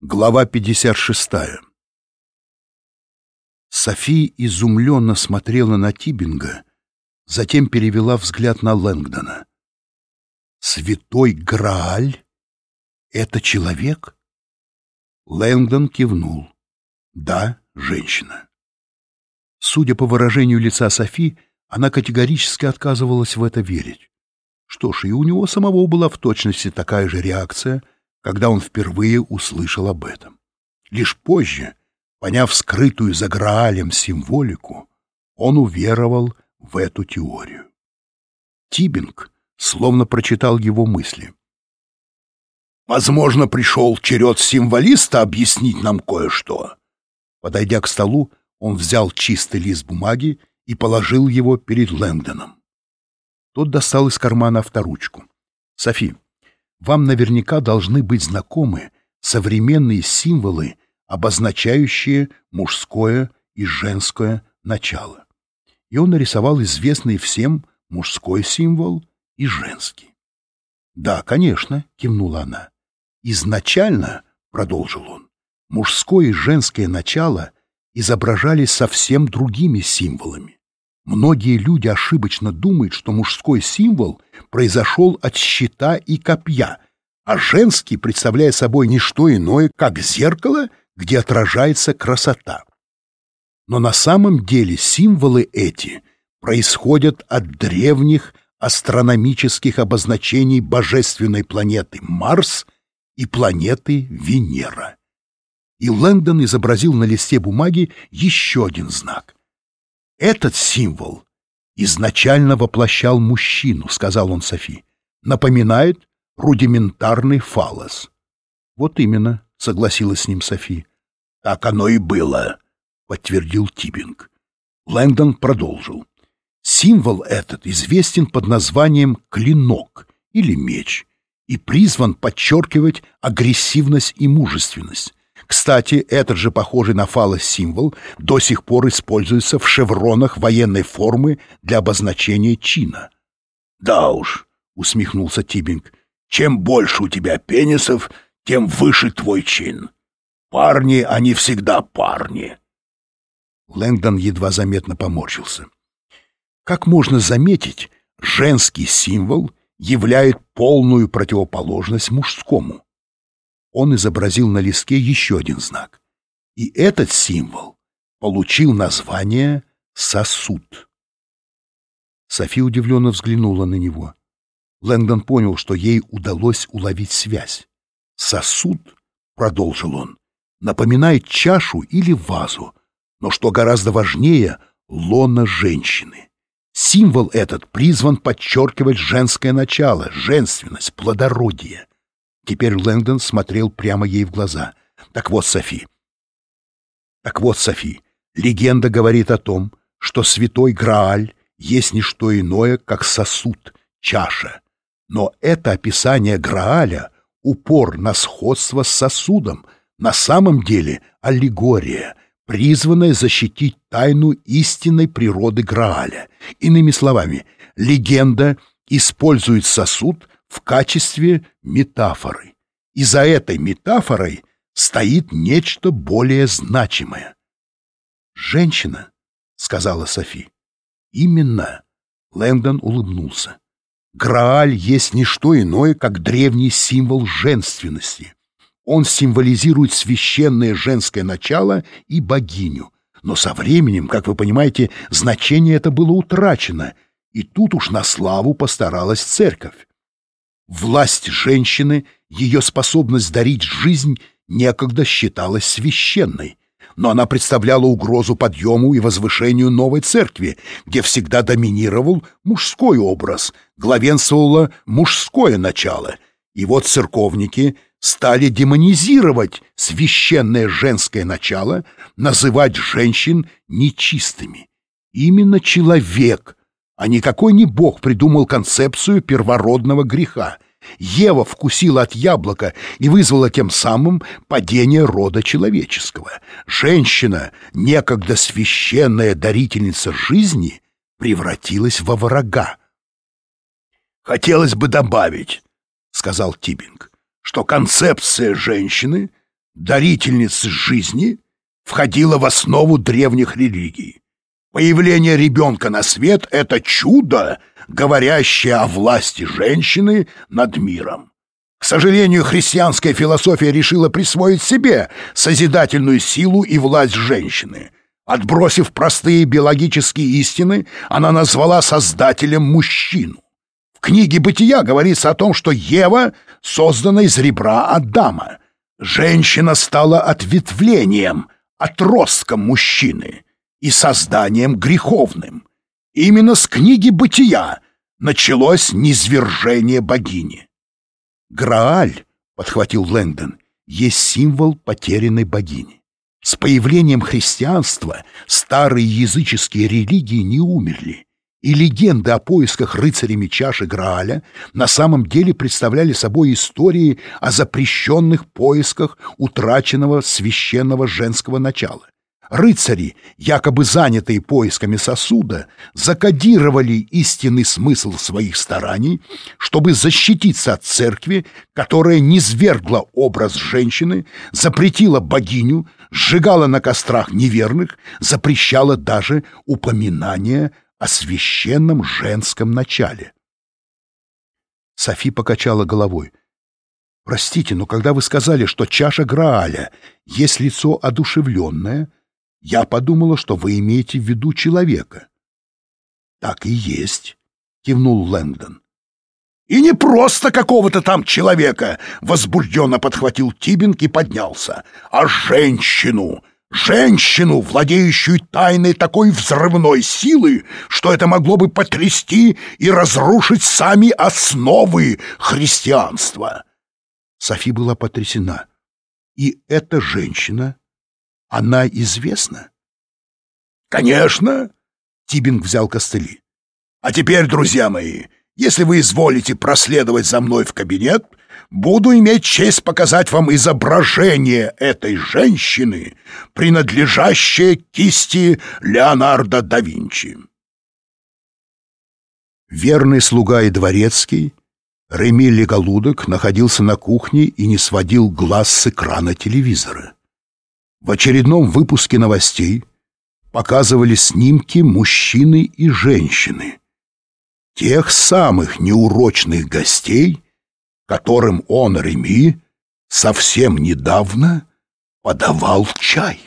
Глава 56 Софи изумленно смотрела на Тибинга, затем перевела взгляд на Лэнгдона. «Святой Грааль? Это человек?» Лэнгдон кивнул. «Да, женщина». Судя по выражению лица Софи, она категорически отказывалась в это верить. Что ж, и у него самого была в точности такая же реакция, когда он впервые услышал об этом. Лишь позже, поняв скрытую за Граалем символику, он уверовал в эту теорию. Тибинг словно прочитал его мысли. «Возможно, пришел черед символиста объяснить нам кое-что». Подойдя к столу, он взял чистый лист бумаги и положил его перед Лэндоном. Тот достал из кармана авторучку. «Софи, вам наверняка должны быть знакомы современные символы, обозначающие мужское и женское начало». И он нарисовал известный всем мужской символ и женский. «Да, конечно», — кивнула она. «Изначально, — продолжил он, — мужское и женское начало изображались совсем другими символами. Многие люди ошибочно думают, что мужской символ произошел от щита и копья, а женский представляет собой не что иное, как зеркало, где отражается красота. Но на самом деле символы эти происходят от древних астрономических обозначений божественной планеты Марс и планеты Венера. И Лэндон изобразил на листе бумаги еще один знак. Этот символ изначально воплощал мужчину, сказал он Софи. Напоминает рудиментарный фалос. Вот именно, согласилась с ним Софи. Так оно и было, подтвердил Тибинг. Лэндон продолжил. Символ этот известен под названием клинок или меч и призван подчеркивать агрессивность и мужественность. Кстати, этот же похожий на фалос символ до сих пор используется в шевронах военной формы для обозначения чина. «Да уж», — усмехнулся Тибинг, — «чем больше у тебя пенисов, тем выше твой чин. Парни, они всегда парни». Лэнгдон едва заметно поморщился. Как можно заметить, женский символ являет полную противоположность мужскому он изобразил на листке еще один знак. И этот символ получил название «сосуд». Софи удивленно взглянула на него. Лэнгдон понял, что ей удалось уловить связь. «Сосуд», — продолжил он, — напоминает чашу или вазу, но, что гораздо важнее, лона женщины. Символ этот призван подчеркивать женское начало, женственность, плодородие. Теперь Лэнгдон смотрел прямо ей в глаза. «Так вот, Софи. Так вот, Софи, легенда говорит о том, что святой Грааль есть не что иное, как сосуд, чаша. Но это описание Грааля — упор на сходство с сосудом, на самом деле аллегория, призванная защитить тайну истинной природы Грааля. Иными словами, легенда использует сосуд в качестве метафоры. И за этой метафорой стоит нечто более значимое. «Женщина», — сказала Софи. «Именно», — Лэндон улыбнулся. «Грааль есть не что иное, как древний символ женственности. Он символизирует священное женское начало и богиню. Но со временем, как вы понимаете, значение это было утрачено, и тут уж на славу постаралась церковь. Власть женщины, ее способность дарить жизнь некогда считалась священной, но она представляла угрозу подъему и возвышению новой церкви, где всегда доминировал мужской образ, главенствовало мужское начало. И вот церковники стали демонизировать священное женское начало, называть женщин нечистыми. Именно человек а не какой ни бог придумал концепцию первородного греха. Ева вкусила от яблока и вызвала тем самым падение рода человеческого. Женщина, некогда священная дарительница жизни, превратилась во врага. «Хотелось бы добавить», — сказал Тибинг, «что концепция женщины дарительницы жизни, входила в основу древних религий. Появление ребенка на свет — это чудо, говорящее о власти женщины над миром. К сожалению, христианская философия решила присвоить себе созидательную силу и власть женщины. Отбросив простые биологические истины, она назвала создателем мужчину. В книге «Бытия» говорится о том, что Ева создана из ребра Адама. Женщина стала ответвлением, отростком мужчины и созданием греховным. Именно с книги «Бытия» началось низвержение богини. «Грааль», — подхватил Лэндон, — есть символ потерянной богини. С появлением христианства старые языческие религии не умерли, и легенды о поисках рыцарями чаши Грааля на самом деле представляли собой истории о запрещенных поисках утраченного священного женского начала. Рыцари, якобы занятые поисками сосуда, закодировали истинный смысл своих стараний, чтобы защититься от церкви, которая низвергла образ женщины, запретила богиню, сжигала на кострах неверных, запрещала даже упоминание о священном женском начале. Софи покачала головой. «Простите, но когда вы сказали, что чаша Грааля есть лицо одушевленное, я подумала, что вы имеете в виду человека». «Так и есть», — кивнул Лэндон. «И не просто какого-то там человека!» — возбужденно подхватил Тибинг и поднялся. «А женщину! Женщину, владеющую тайной такой взрывной силы, что это могло бы потрясти и разрушить сами основы христианства!» Софи была потрясена. «И эта женщина, она известна?» «Конечно!» — Тибинг взял костыли. «А теперь, друзья мои, если вы изволите проследовать за мной в кабинет, буду иметь честь показать вам изображение этой женщины, принадлежащее кисти Леонардо да Винчи. Верный слуга и дворецкий, Реми Леголудок находился на кухне и не сводил глаз с экрана телевизора. В очередном выпуске новостей показывали снимки мужчины и женщины — тех самых неурочных гостей, которым он, Реми, совсем недавно подавал чай.